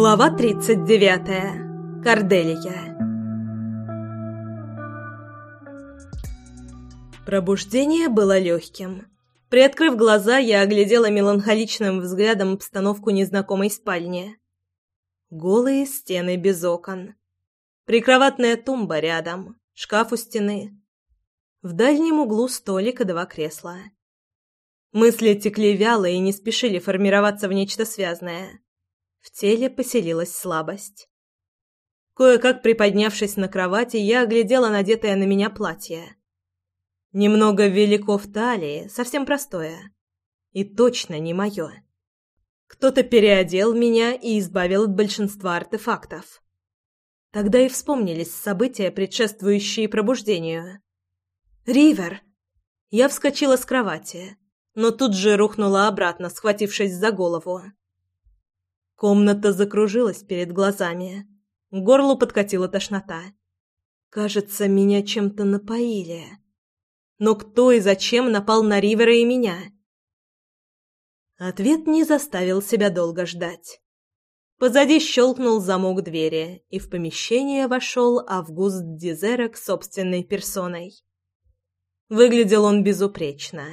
Глава 39. Корделия. Пробуждение было легким. Приоткрыв глаза, я оглядела меланхоличным взглядом обстановку незнакомой спальни. Голые стены без окон. Прикроватная тумба рядом, шкаф у стены. В дальнем углу столик и два кресла. Мысли текли вяло и не спешили формироваться в нечто связное. В теле поселилась слабость. Кое-как приподнявшись на кровати, я оглядела надетое на меня платье. Немного велико в талии, совсем простое. И точно не мое. Кто-то переодел меня и избавил от большинства артефактов. Тогда и вспомнились события, предшествующие пробуждению. «Ривер!» Я вскочила с кровати но тут же рухнула обратно, схватившись за голову. Комната закружилась перед глазами. К горлу подкатила тошнота. Кажется, меня чем-то напоили. Но кто и зачем напал на Ривера и меня? Ответ не заставил себя долго ждать. Позади щелкнул замок двери, и в помещение вошел Август Дизерок собственной персоной. Выглядел он безупречно.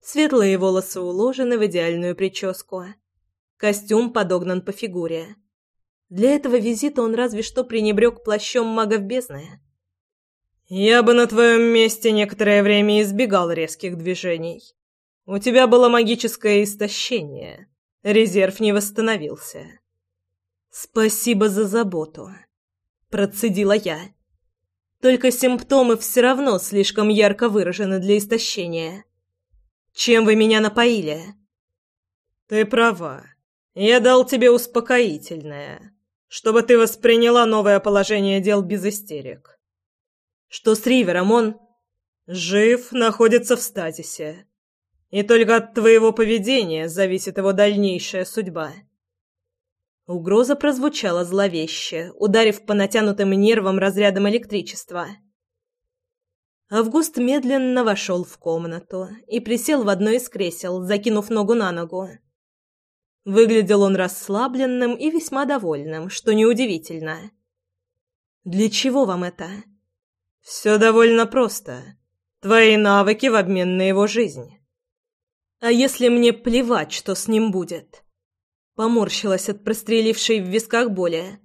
Светлые волосы уложены в идеальную прическу. Костюм подогнан по фигуре. Для этого визита он разве что пренебрег плащом магов бездны. «Я бы на твоем месте некоторое время избегал резких движений. У тебя было магическое истощение. Резерв не восстановился». «Спасибо за заботу», — процедила я. «Только симптомы все равно слишком ярко выражены для истощения». Чем вы меня напоили?» «Ты права. Я дал тебе успокоительное, чтобы ты восприняла новое положение дел без истерик. Что с Ривером он...» «Жив, находится в стазисе. И только от твоего поведения зависит его дальнейшая судьба». Угроза прозвучала зловеще, ударив по натянутым нервам разрядом электричества. Август медленно вошел в комнату и присел в одно из кресел, закинув ногу на ногу. Выглядел он расслабленным и весьма довольным, что неудивительно. «Для чего вам это?» «Все довольно просто. Твои навыки в обмен на его жизнь». «А если мне плевать, что с ним будет?» Поморщилась от прострелившей в висках боли.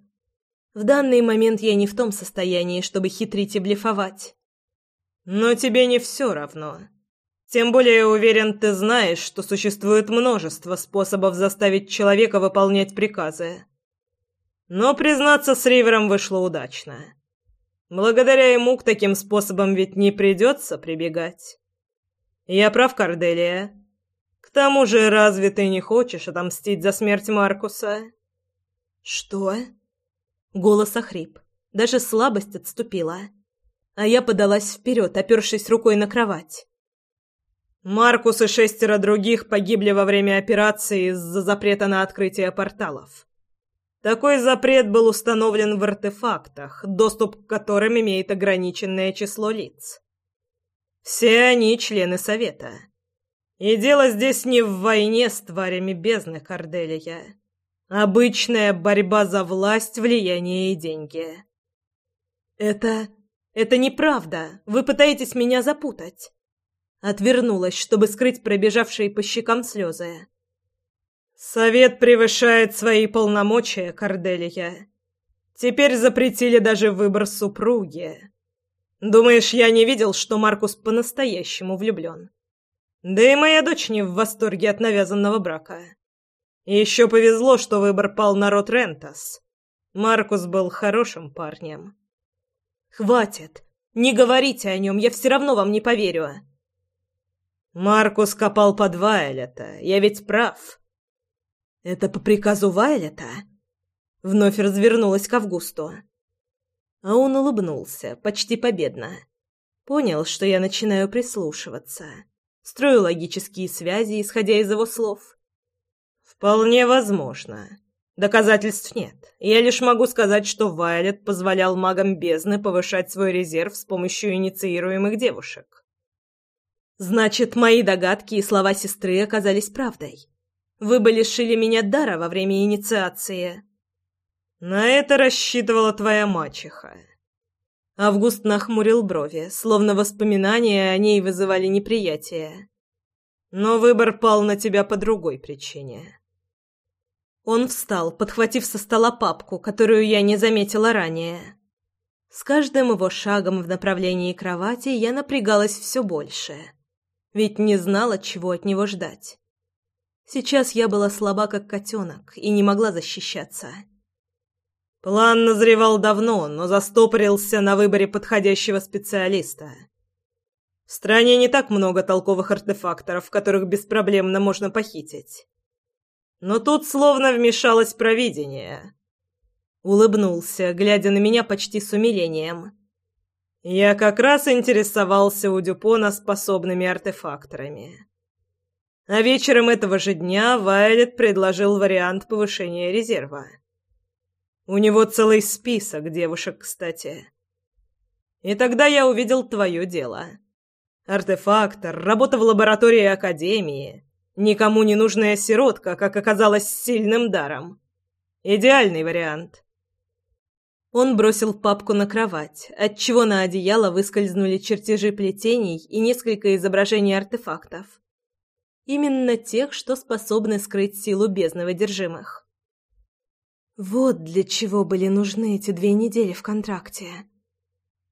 В данный момент я не в том состоянии, чтобы хитрить и блефовать. Но тебе не все равно. Тем более, уверен, ты знаешь, что существует множество способов заставить человека выполнять приказы. Но, признаться, с Ривером вышло удачно. Благодаря ему к таким способам ведь не придется прибегать. Я прав, Корделия. К тому же, разве ты не хочешь отомстить за смерть Маркуса? Что? Голос охрип. Даже слабость отступила а я подалась вперед, опершись рукой на кровать. Маркус и шестеро других погибли во время операции из-за запрета на открытие порталов. Такой запрет был установлен в артефактах, доступ к которым имеет ограниченное число лиц. Все они члены Совета. И дело здесь не в войне с тварями бездны Корделия. Обычная борьба за власть, влияние и деньги. Это... «Это неправда. Вы пытаетесь меня запутать». Отвернулась, чтобы скрыть пробежавшие по щекам слезы. «Совет превышает свои полномочия, Корделия. Теперь запретили даже выбор супруги. Думаешь, я не видел, что Маркус по-настоящему влюблен? Да и моя дочь не в восторге от навязанного брака. Еще повезло, что выбор пал на род Рентас. Маркус был хорошим парнем». «Хватит! Не говорите о нем, я все равно вам не поверю!» «Маркус копал под Вайлета, я ведь прав!» «Это по приказу Вайлета?» Вновь развернулась к Августу. А он улыбнулся, почти победно. Понял, что я начинаю прислушиваться. Строю логические связи, исходя из его слов. «Вполне возможно. Доказательств нет. Я лишь могу сказать, что Вайлет позволял магам бездны повышать свой резерв с помощью инициируемых девушек. Значит, мои догадки и слова сестры оказались правдой. Вы бы лишили меня дара во время инициации. На это рассчитывала твоя мачеха. Август нахмурил брови, словно воспоминания о ней вызывали неприятие. Но выбор пал на тебя по другой причине. Он встал, подхватив со стола папку, которую я не заметила ранее. С каждым его шагом в направлении кровати я напрягалась все больше, ведь не знала, чего от него ждать. Сейчас я была слаба, как котенок, и не могла защищаться. План назревал давно, но застопорился на выборе подходящего специалиста. В стране не так много толковых артефакторов, которых беспроблемно можно похитить. Но тут словно вмешалось провидение. Улыбнулся, глядя на меня почти с умилением. Я как раз интересовался у Дюпона способными артефакторами. А вечером этого же дня Вайлет предложил вариант повышения резерва. У него целый список девушек, кстати. И тогда я увидел твое дело. Артефактор, работа в лаборатории Академии, никому не нужная сиротка, как оказалось, с сильным даром. Идеальный вариант. Он бросил папку на кровать, отчего на одеяло выскользнули чертежи плетений и несколько изображений артефактов. Именно тех, что способны скрыть силу бездны одержимых. Вот для чего были нужны эти две недели в контракте.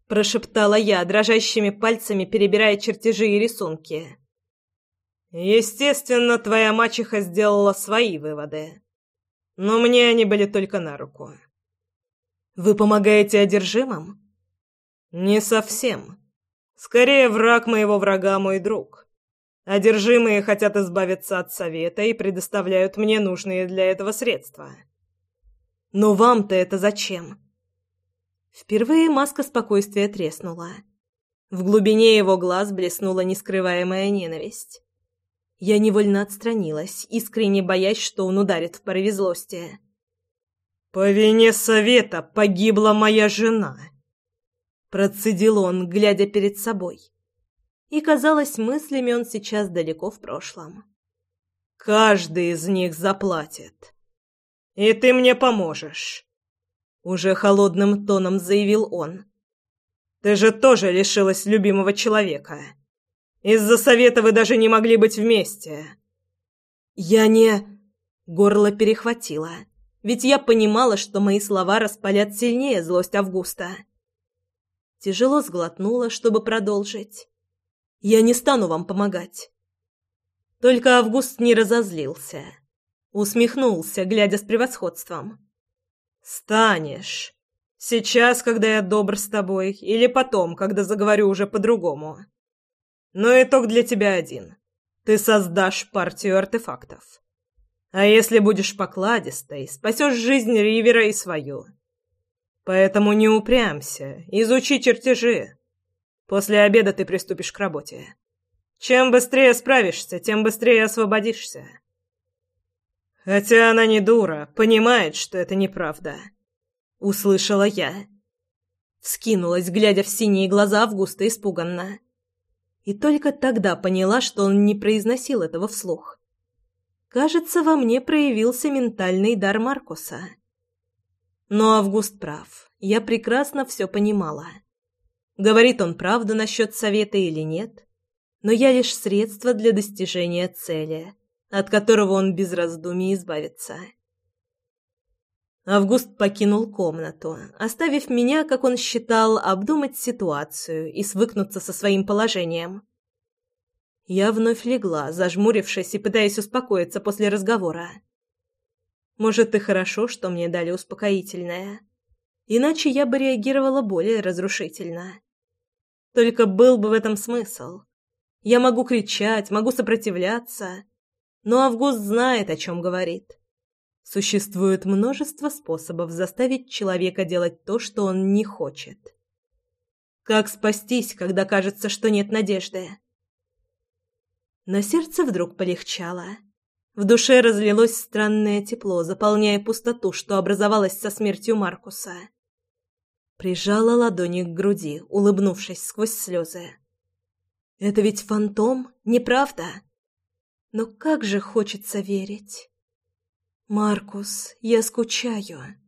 Прошептала я, дрожащими пальцами перебирая чертежи и рисунки. Естественно, твоя мачеха сделала свои выводы. Но мне они были только на руку. Вы помогаете одержимым? Не совсем. Скорее, враг моего врага мой друг. Одержимые хотят избавиться от совета и предоставляют мне нужные для этого средства. Но вам-то это зачем? Впервые маска спокойствия треснула. В глубине его глаз блеснула нескрываемая ненависть. Я невольно отстранилась, искренне боясь, что он ударит в порыве злости. «По вине совета погибла моя жена», — процедил он, глядя перед собой. И, казалось, мыслями он сейчас далеко в прошлом. «Каждый из них заплатит». «И ты мне поможешь», — уже холодным тоном заявил он. «Ты же тоже лишилась любимого человека. Из-за совета вы даже не могли быть вместе». «Я не...» — горло перехватило, ведь я понимала, что мои слова распалят сильнее злость Августа. Тяжело сглотнула, чтобы продолжить. «Я не стану вам помогать». Только Август не разозлился. Усмехнулся, глядя с превосходством. «Станешь. Сейчас, когда я добр с тобой, или потом, когда заговорю уже по-другому. Но итог для тебя один. Ты создашь партию артефактов. А если будешь покладистой, спасешь жизнь Ривера и свою. Поэтому не упрямся, изучи чертежи. После обеда ты приступишь к работе. Чем быстрее справишься, тем быстрее освободишься. Хотя она не дура, понимает, что это неправда. Услышала я. Вскинулась, глядя в синие глаза Августа испуганно. И только тогда поняла, что он не произносил этого вслух. Кажется, во мне проявился ментальный дар Маркуса. Но Август прав. Я прекрасно все понимала. Говорит он правду насчет совета или нет, но я лишь средство для достижения цели — от которого он без раздумий избавится. Август покинул комнату, оставив меня, как он считал, обдумать ситуацию и свыкнуться со своим положением. Я вновь легла, зажмурившись и пытаясь успокоиться после разговора. Может, и хорошо, что мне дали успокоительное. Иначе я бы реагировала более разрушительно. Только был бы в этом смысл. Я могу кричать, могу сопротивляться, но Август знает, о чем говорит. Существует множество способов заставить человека делать то, что он не хочет. Как спастись, когда кажется, что нет надежды? На сердце вдруг полегчало. В душе разлилось странное тепло, заполняя пустоту, что образовалась со смертью Маркуса. Прижала ладони к груди, улыбнувшись сквозь слезы. «Это ведь фантом, неправда?» Но как же хочется верить. Маркус, я скучаю.